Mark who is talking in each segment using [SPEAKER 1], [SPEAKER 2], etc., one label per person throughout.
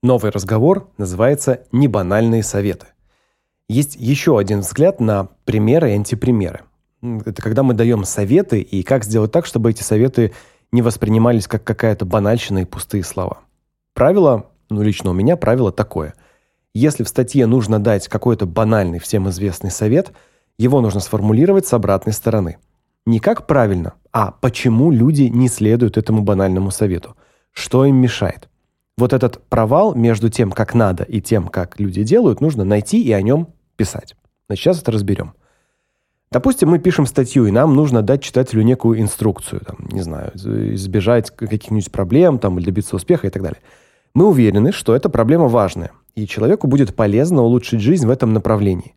[SPEAKER 1] Новый разговор называется «Небанальные советы». Есть еще один взгляд на примеры и антипримеры. Это когда мы даем советы и как сделать так, чтобы эти советы не воспринимались как какая-то банальщина и пустые слова. Правило, ну лично у меня правило такое. Если в статье нужно дать какой-то банальный всем известный совет, его нужно сформулировать с обратной стороны. Не как правильно, а почему люди не следуют этому банальному совету. Что им мешает? Вот этот провал между тем, как надо, и тем, как люди делают, нужно найти и о нем писать. Значит, сейчас это разберем. Допустим, мы пишем статью, и нам нужно дать читателю некую инструкцию, там, не знаю, избежать каких-нибудь проблем там или добиться успеха и так далее. Мы уверены, что эта проблема важная, и человеку будет полезно улучшить жизнь в этом направлении.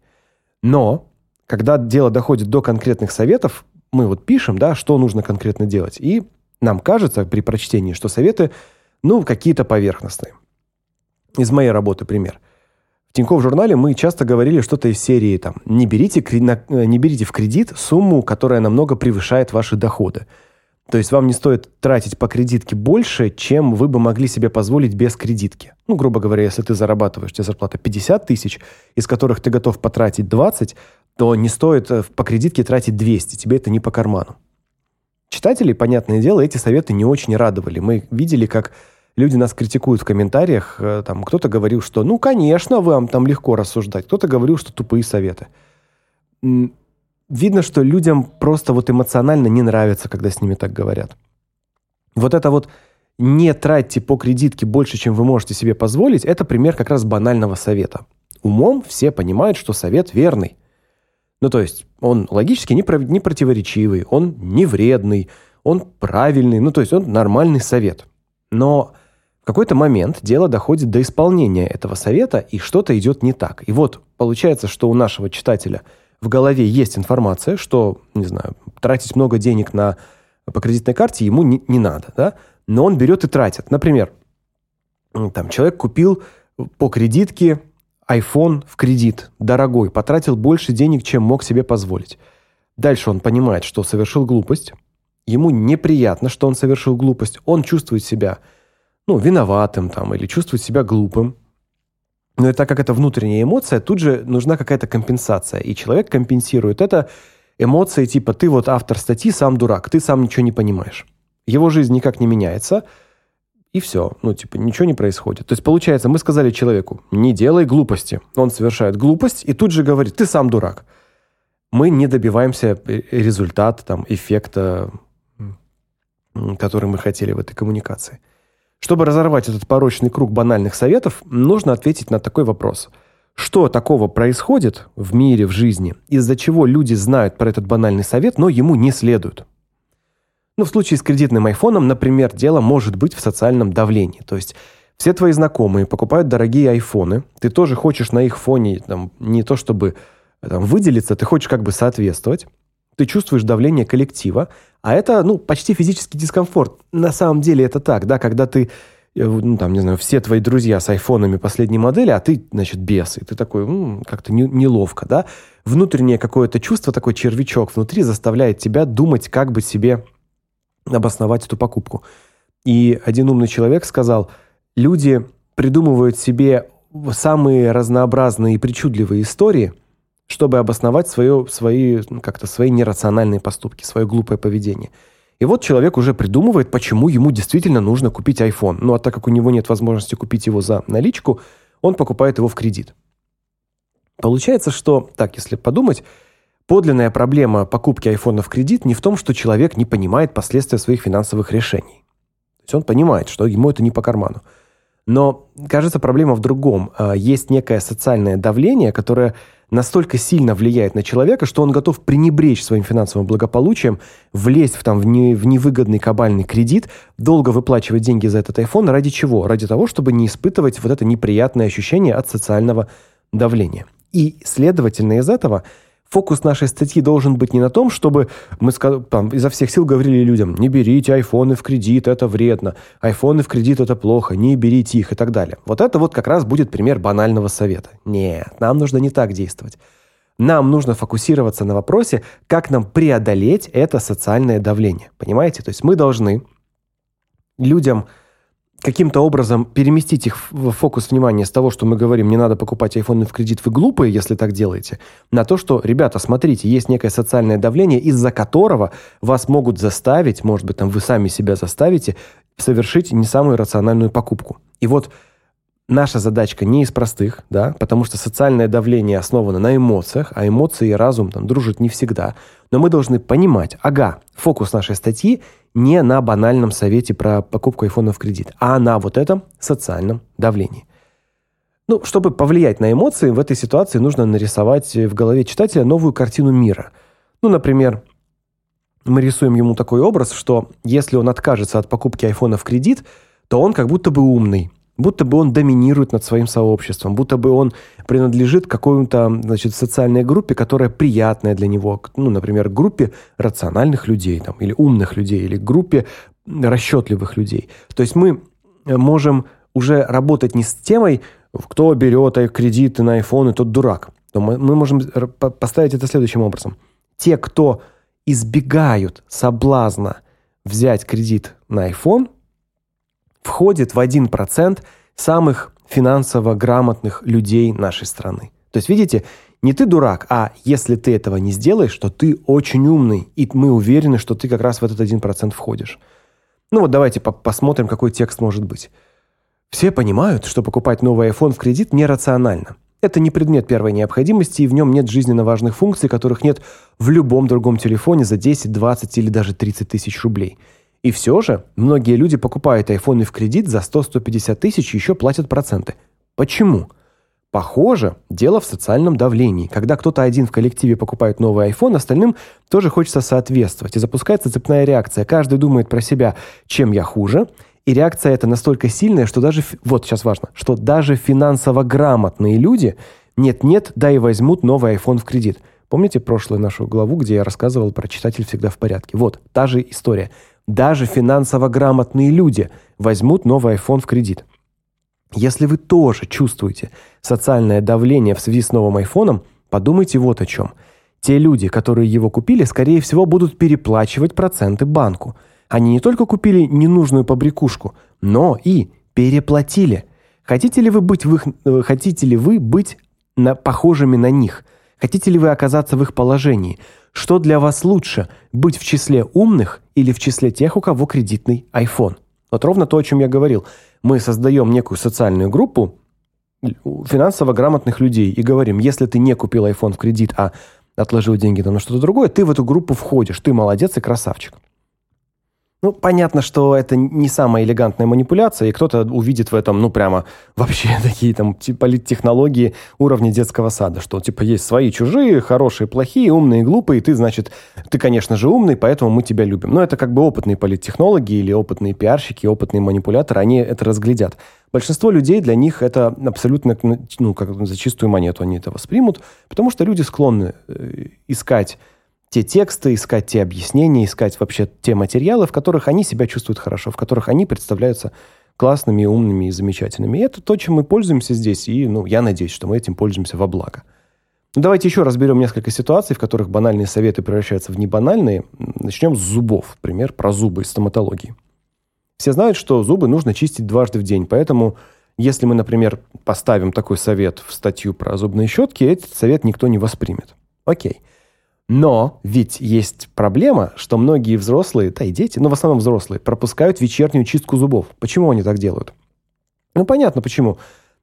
[SPEAKER 1] Но когда дело доходит до конкретных советов, мы вот пишем, да, что нужно конкретно делать, и нам кажется при прочтении, что советы, ну, какие-то поверхностные. Из моей работы пример – в Тинькофф журнале мы часто говорили что-то из серии там не берите э, не берите в кредит сумму, которая намного превышает ваши доходы. То есть вам не стоит тратить по кредитке больше, чем вы бы могли себе позволить без кредитки. Ну, грубо говоря, если ты зарабатываешь, тебе зарплата 50 тысяч, из которых ты готов потратить 20, то не стоит э, по кредитке тратить 200, тебе это не по карману. Читателей, понятное дело, эти советы не очень радовали. Мы видели, как люди нас критикуют в комментариях, э, там кто-то говорил, что ну, конечно, вам там легко рассуждать, кто-то говорил, что тупые советы. Видно, что людям просто вот эмоционально не нравится, когда с ними так говорят. Вот это вот не тратьте по кредитке больше, чем вы можете себе позволить, это пример как раз банального совета. Умом все понимают, что совет верный. Ну, то есть, он логически не, не противоречивый, он не вредный, он правильный, ну, то есть, он нормальный совет. Но в какой-то момент дело доходит до исполнения этого совета, и что-то идет не так. И вот получается, что у нашего читателя в голове есть информация, что, не знаю, тратить много денег на по кредитной карте ему не, не надо, да? Но он берет и тратит. Например, там человек купил по кредитке iPhone в кредит, дорогой, потратил больше денег, чем мог себе позволить. Дальше он понимает, что совершил глупость. Ему неприятно, что он совершил глупость. Он чувствует себя ну, виноватым там или чувствовать себя глупым. Но и так как это внутренняя эмоция, тут же нужна какая-то компенсация, и человек компенсирует это эмоцией типа ты вот автор статьи, сам дурак, ты сам ничего не понимаешь. Его жизнь никак не меняется, и все. Ну, типа, ничего не происходит. То есть, получается, мы сказали человеку, не делай глупости. Он совершает глупость и тут же говорит, ты сам дурак. Мы не добиваемся результата, там, эффекта, который мы хотели в этой коммуникации. Чтобы разорвать этот порочный круг банальных советов, нужно ответить на такой вопрос. Что такого происходит в мире, в жизни, из-за чего люди знают про этот банальный совет, но ему не следуют? Ну, в случае с кредитным айфоном, например, дело может быть в социальном давлении. То есть все твои знакомые покупают дорогие айфоны, ты тоже хочешь на их фоне там не то чтобы там выделиться, ты хочешь как бы соответствовать. Ты чувствуешь давление коллектива, а это, ну, почти физический дискомфорт. На самом деле это так, да, когда ты э, ну, там, не знаю, все твои друзья с айфонами последней модели, а ты, значит, без. И ты такой, ну, как-то не, неловко, да? Внутреннее какое-то чувство, такой червячок внутри заставляет тебя думать, как бы себе обосновать эту покупку. И один умный человек сказал, люди придумывают себе самые разнообразные и причудливые истории, чтобы обосновать свое, свои, ну, как-то свои нерациональные поступки, свое глупое поведение. И вот человек уже придумывает, почему ему действительно нужно купить iPhone. Ну а так как у него нет возможности купить его за наличку, он покупает его в кредит. Получается, что, так если подумать, подлинная проблема покупки iPhone в кредит не в том, что человек не понимает последствия своих финансовых решений. То есть он понимает, что ему это не по карману. Но, кажется, проблема в другом. А, есть некое социальное давление, которое настолько сильно влияет на человека, что он готов пренебречь своим финансовым благополучием, влезть в там в, не, в невыгодный кабальный кредит, долго выплачивать деньги за этот iPhone ради чего? Ради того, чтобы не испытывать вот это неприятное ощущение от социального давления. И следовательно из этого фокус нашей статьи должен быть не на том, чтобы мы там изо всех сил говорили людям: "Не берите айфоны в кредит, это вредно. Айфоны в кредит это плохо, не берите их" и так далее. Вот это вот как раз будет пример банального совета. Нет, нам нужно не так действовать. Нам нужно фокусироваться на вопросе, как нам преодолеть это социальное давление. Понимаете? То есть мы должны людям каким-то образом переместить их в фокус внимания с того, что мы говорим, не надо покупать айфоны в кредит, вы глупые, если так делаете, на то, что, ребята, смотрите, есть некое социальное давление, из-за которого вас могут заставить, может быть, там вы сами себя заставите совершить не самую рациональную покупку. И вот наша задачка не из простых, да, потому что социальное давление основано на эмоциях, а эмоции и разум там дружат не всегда. Но мы должны понимать, ага, фокус нашей статьи не на банальном совете про покупку айфона в кредит, а на вот этом социальном давлении. Ну, чтобы повлиять на эмоции, в этой ситуации нужно нарисовать в голове читателя новую картину мира. Ну, например, мы рисуем ему такой образ, что если он откажется от покупки айфона в кредит, то он как будто бы умный, будто бы он доминирует над своим сообществом, будто бы он принадлежит какой-то, значит, социальной группе, которая приятная для него, ну, например, группе рациональных людей там или умных людей или группе расчетливых людей. То есть мы можем уже работать не с темой, кто берет кредиты на iPhone, тот дурак. То мы, мы можем поставить это следующим образом. Те, кто избегают соблазна взять кредит на iPhone, входит в 1% самых финансово грамотных людей нашей страны. То есть, видите, не ты дурак, а если ты этого не сделаешь, то ты очень умный, и мы уверены, что ты как раз в этот 1% входишь. Ну вот давайте по посмотрим, какой текст может быть. Все понимают, что покупать новый iPhone в кредит нерационально. Это не предмет первой необходимости, и в нем нет жизненно важных функций, которых нет в любом другом телефоне за 10, 20 или даже 30 тысяч рублей – и все же многие люди покупают айфоны в кредит за 100-150 тысяч и еще платят проценты. Почему? Похоже, дело в социальном давлении. Когда кто-то один в коллективе покупает новый iPhone, остальным тоже хочется соответствовать. И запускается цепная реакция. Каждый думает про себя, чем я хуже. И реакция эта настолько сильная, что даже, вот сейчас важно, что даже финансово грамотные люди нет-нет, да и возьмут новый iPhone в кредит. Помните прошлую нашу главу, где я рассказывал про читатель всегда в порядке? Вот, та же история. Даже финансово грамотные люди возьмут новый iPhone в кредит. Если вы тоже чувствуете социальное давление в связи с новым айфоном, подумайте вот о чем. Те люди, которые его купили, скорее всего, будут переплачивать проценты банку. Они не только купили ненужную побрякушку, но и переплатили. Хотите ли вы быть в их э, хотите ли вы быть на похожими на них? Хотите ли вы оказаться в их положении? Что для вас лучше, быть в числе умных или в числе тех, у кого кредитный iPhone? Вот ровно то, о чем я говорил. Мы создаем некую социальную группу финансово грамотных людей и говорим, если ты не купил iPhone в кредит, а отложил деньги на что-то другое, ты в эту группу входишь, ты молодец и красавчик. Ну, понятно, что это не самая элегантная манипуляция, и кто-то увидит в этом, ну, прямо вообще такие там политтехнологии уровня детского сада, что типа есть свои чужие, хорошие, плохие, умные, глупые, и ты, значит, ты, конечно же, умный, поэтому мы тебя любим. Но это как бы опытные политтехнологи или опытные пиарщики, опытные манипуляторы, они это разглядят. Большинство людей для них это абсолютно, ну, как за чистую монету они это воспримут, потому что люди склонны э, искать те тексты, искать те объяснения, искать вообще те материалы, в которых они себя чувствуют хорошо, в которых они представляются классными, умными и замечательными. И это то, чем мы пользуемся здесь, и, ну, я надеюсь, что мы этим пользуемся во благо. Ну, давайте еще разберем несколько ситуаций, в которых банальные советы превращаются в небанальные. Начнем с зубов. Пример про зубы из стоматологии. Все знают, что зубы нужно чистить дважды в день, поэтому если мы, например, поставим такой совет в статью про зубные щетки, этот совет никто не воспримет. Окей. Но ведь есть проблема, что многие взрослые, да и дети, но в основном взрослые, пропускают вечернюю чистку зубов. Почему они так делают? Ну, понятно почему.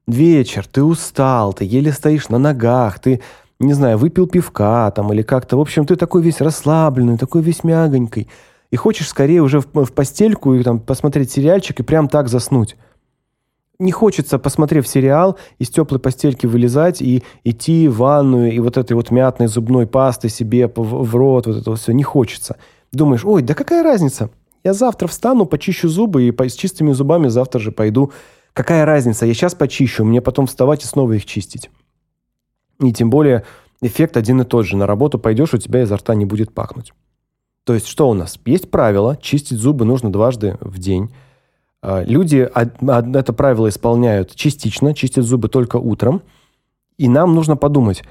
[SPEAKER 1] Вечер, ты устал, ты еле стоишь на ногах, ты, не знаю, выпил пивка там или как-то. В общем, ты такой весь расслабленный, такой весь мягонький. И хочешь скорее уже в, в постельку и там посмотреть сериальчик и прям так заснуть не хочется, посмотрев сериал, из теплой постельки вылезать и идти в ванную и вот этой вот мятной зубной пасты себе в, рот, вот это вот все, не хочется. Думаешь, ой, да какая разница? Я завтра встану, почищу зубы и с чистыми зубами завтра же пойду. Какая разница? Я сейчас почищу, мне потом вставать и снова их чистить. И тем более эффект один и тот же. На работу пойдешь, у тебя изо рта не будет пахнуть. То есть что у нас? Есть правило, чистить зубы нужно дважды в день. А, люди это правило исполняют частично, чистят зубы только утром. И нам нужно подумать,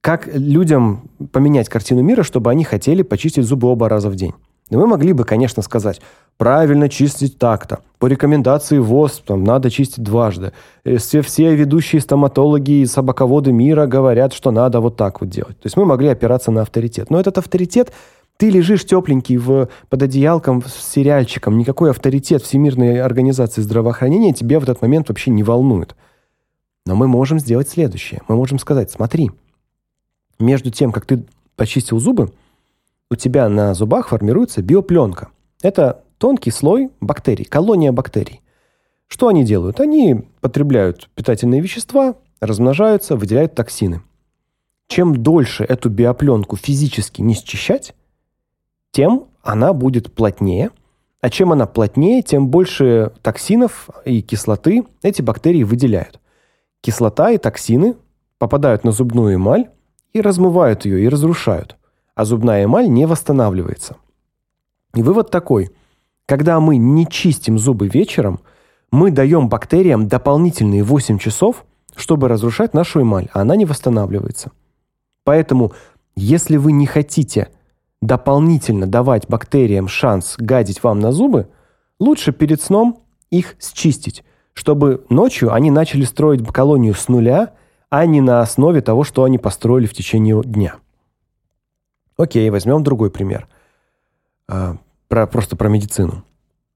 [SPEAKER 1] как людям поменять картину мира, чтобы они хотели почистить зубы оба раза в день. И мы могли бы, конечно, сказать, правильно чистить так-то. По рекомендации ВОЗ там, надо чистить дважды. Э, все, все ведущие стоматологи и собаководы мира говорят, что надо вот так вот делать. То есть мы могли опираться на авторитет. Но этот авторитет, ты лежишь тепленький в, под одеялком с сериальчиком, никакой авторитет Всемирной организации здравоохранения тебя в этот момент вообще не волнует. Но мы можем сделать следующее. Мы можем сказать, смотри, между тем, как ты почистил зубы, у тебя на зубах формируется биопленка. Это тонкий слой бактерий, колония бактерий. Что они делают? Они потребляют питательные вещества, размножаются, выделяют токсины. Чем дольше эту биопленку физически не счищать, тем она будет плотнее, а чем она плотнее, тем больше токсинов и кислоты эти бактерии выделяют. Кислота и токсины попадают на зубную эмаль и размывают ее и разрушают, а зубная эмаль не восстанавливается. И вывод такой: когда мы не чистим зубы вечером, мы даем бактериям дополнительные 8 часов, чтобы разрушать нашу эмаль, а она не восстанавливается. Поэтому, если вы не хотите дополнительно давать бактериям шанс гадить вам на зубы, лучше перед сном их счистить, чтобы ночью они начали строить колонию с нуля, а не на основе того, что они построили в течение дня. Окей, возьмем другой пример. А, про, просто про медицину.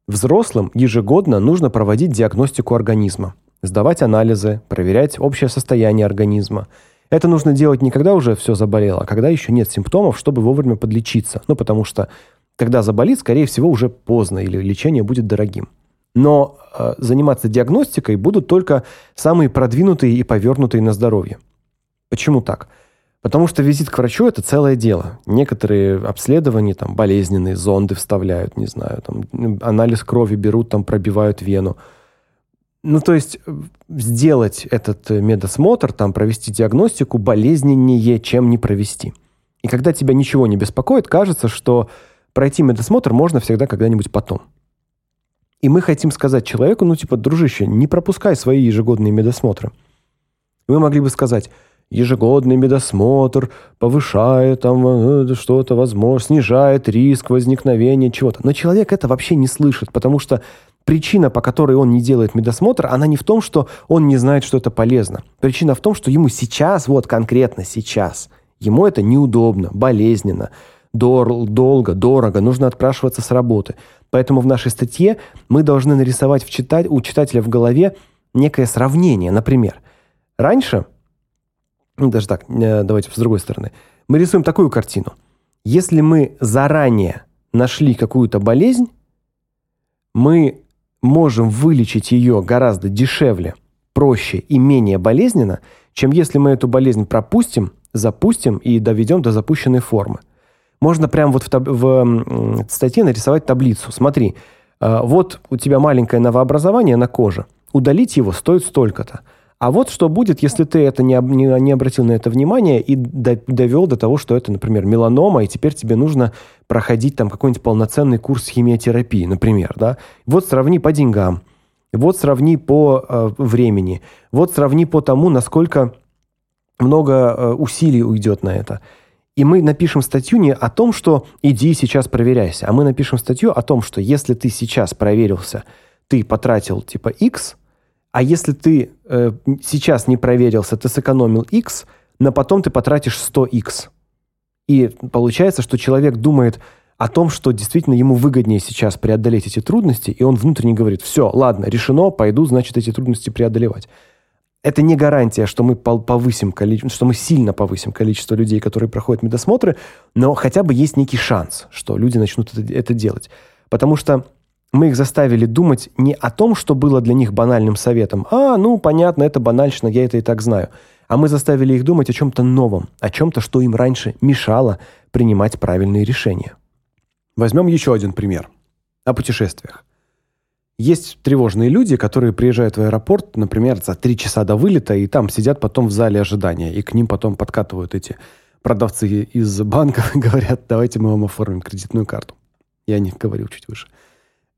[SPEAKER 1] Взрослым ежегодно нужно проводить диагностику организма, сдавать анализы, проверять общее состояние организма. Это нужно делать не когда уже все заболело, а когда еще нет симптомов, чтобы вовремя подлечиться. Ну, потому что когда заболит, скорее всего, уже поздно или лечение будет дорогим. Но э, заниматься диагностикой будут только самые продвинутые и повернутые на здоровье. Почему так? Потому что визит к врачу это целое дело. Некоторые обследования там болезненные, зонды вставляют, не знаю, там анализ крови берут, там пробивают вену. Ну, то есть сделать этот медосмотр, там провести диагностику болезненнее, чем не провести. И когда тебя ничего не беспокоит, кажется, что пройти медосмотр можно всегда когда-нибудь потом. И мы хотим сказать человеку, ну типа, дружище, не пропускай свои ежегодные медосмотры. Мы могли бы сказать: ежегодный медосмотр повышает там э, что-то, возможно, снижает риск возникновения чего-то. Но человек это вообще не слышит, потому что причина, по которой он не делает медосмотр, она не в том, что он не знает, что это полезно. Причина в том, что ему сейчас, вот конкретно сейчас, ему это неудобно, болезненно, дор долго, дорого, нужно отпрашиваться с работы. Поэтому в нашей статье мы должны нарисовать в читать, у читателя в голове некое сравнение. Например, раньше ну, даже так, э, давайте с другой стороны. Мы рисуем такую картину. Если мы заранее нашли какую-то болезнь, мы можем вылечить ее гораздо дешевле, проще и менее болезненно, чем если мы эту болезнь пропустим, запустим и доведем до запущенной формы. Можно прямо вот в, таб- в статье нарисовать таблицу. Смотри, э, вот у тебя маленькое новообразование на коже. Удалить его стоит столько-то. А вот что будет, если ты это не, не, не обратил на это внимание и до, довел до того, что это, например, меланома, и теперь тебе нужно проходить там какой-нибудь полноценный курс химиотерапии, например, да? Вот сравни по деньгам, вот сравни по э, времени, вот сравни по тому, насколько много э, усилий уйдет на это. И мы напишем статью не о том, что иди сейчас проверяйся, а мы напишем статью о том, что если ты сейчас проверился, ты потратил типа X, а если ты э, сейчас не проверился, ты сэкономил X, но потом ты потратишь 100X. И получается, что человек думает о том, что действительно ему выгоднее сейчас преодолеть эти трудности, и он внутренне говорит: "Все, ладно, решено, пойду, значит, эти трудности преодолевать". Это не гарантия, что мы повысим количество, что мы сильно повысим количество людей, которые проходят медосмотры, но хотя бы есть некий шанс, что люди начнут это, это делать. Потому что мы их заставили думать не о том, что было для них банальным советом. А, ну, понятно, это банальщина, я это и так знаю. А мы заставили их думать о чем то новом, о чем то что им раньше мешало принимать правильные решения. Возьмем еще один пример о путешествиях. Есть тревожные люди, которые приезжают в аэропорт, например, за три часа до вылета, и там сидят потом в зале ожидания, и к ним потом подкатывают эти продавцы из банков и говорят: "Давайте мы вам оформим кредитную карту". Я не говорил чуть выше.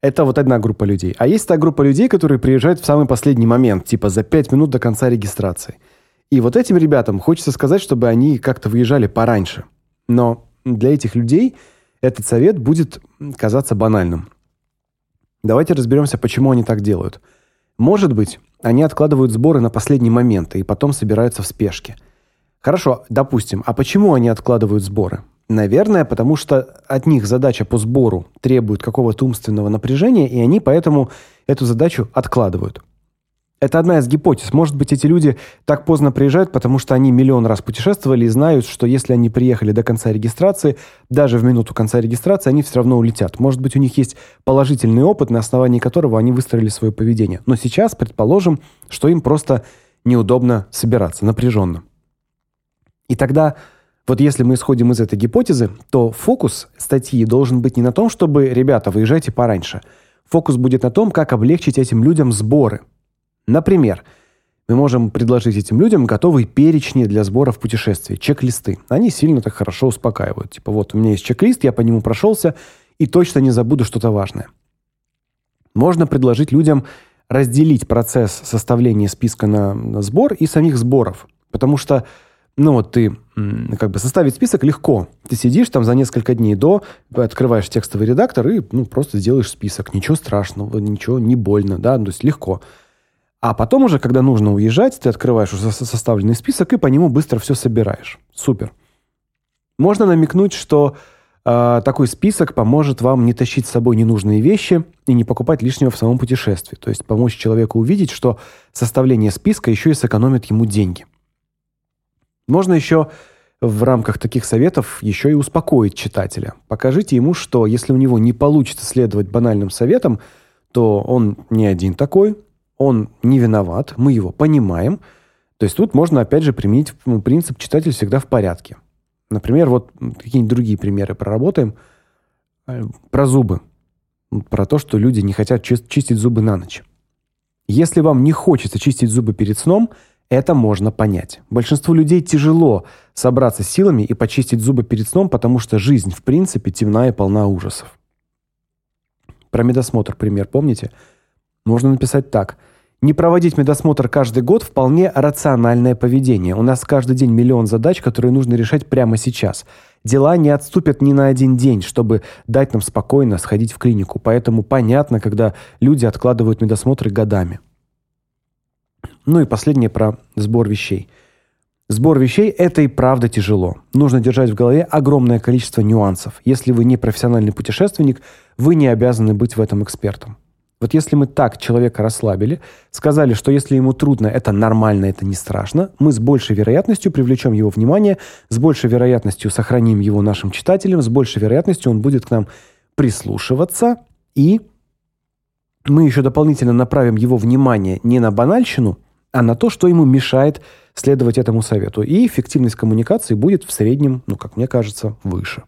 [SPEAKER 1] Это вот одна группа людей. А есть та группа людей, которые приезжают в самый последний момент, типа за 5 минут до конца регистрации. И вот этим ребятам хочется сказать, чтобы они как-то выезжали пораньше. Но для этих людей этот совет будет казаться банальным. Давайте разберемся, почему они так делают. Может быть, они откладывают сборы на последний момент и потом собираются в спешке. Хорошо, допустим. А почему они откладывают сборы? Наверное, потому что от них задача по сбору требует какого-то умственного напряжения, и они поэтому эту задачу откладывают. Это одна из гипотез. Может быть, эти люди так поздно приезжают, потому что они миллион раз путешествовали и знают, что если они приехали до конца регистрации, даже в минуту конца регистрации, они все равно улетят. Может быть, у них есть положительный опыт, на основании которого они выстроили свое поведение. Но сейчас предположим, что им просто неудобно собираться, напряженно. И тогда вот если мы исходим из этой гипотезы, то фокус статьи должен быть не на том, чтобы, ребята, выезжайте пораньше. Фокус будет на том, как облегчить этим людям сборы – Например, мы можем предложить этим людям готовые перечни для сбора в путешествии, чек-листы. Они сильно так хорошо успокаивают. Типа вот у меня есть чек-лист, я по нему прошелся и точно не забуду что-то важное. Можно предложить людям разделить процесс составления списка на, на сбор и самих сборов, потому что ну вот ты как бы составить список легко. Ты сидишь там за несколько дней до, открываешь текстовый редактор и ну просто сделаешь список. Ничего страшного, ничего не больно, да, то есть легко. А потом уже, когда нужно уезжать, ты открываешь уже составленный список и по нему быстро все собираешь. Супер. Можно намекнуть, что э, такой список поможет вам не тащить с собой ненужные вещи и не покупать лишнего в самом путешествии. То есть помочь человеку увидеть, что составление списка еще и сэкономит ему деньги. Можно еще в рамках таких советов еще и успокоить читателя. Покажите ему, что если у него не получится следовать банальным советам, то он не один такой, он не виноват, мы его понимаем. То есть тут можно опять же применить ну, принцип читатель всегда в порядке. Например, вот какие-нибудь другие примеры проработаем э, про зубы. Про то, что люди не хотят чистить зубы на ночь. Если вам не хочется чистить зубы перед сном, это можно понять. Большинству людей тяжело собраться силами и почистить зубы перед сном, потому что жизнь, в принципе, темна и полна ужасов. Про медосмотр пример помните? Можно написать так: не проводить медосмотр каждый год вполне рациональное поведение. У нас каждый день миллион задач, которые нужно решать прямо сейчас. Дела не отступят ни на один день, чтобы дать нам спокойно сходить в клинику. Поэтому понятно, когда люди откладывают медосмотры годами. Ну и последнее про сбор вещей. Сбор вещей это и правда тяжело. Нужно держать в голове огромное количество нюансов. Если вы не профессиональный путешественник, вы не обязаны быть в этом экспертом. Вот если мы так человека расслабили, сказали, что если ему трудно, это нормально, это не страшно, мы с большей вероятностью привлечем его внимание, с большей вероятностью сохраним его нашим читателям, с большей вероятностью он будет к нам прислушиваться, и мы еще дополнительно направим его внимание не на банальщину, а на то, что ему мешает следовать этому совету. И эффективность коммуникации будет в среднем, ну, как мне кажется, выше.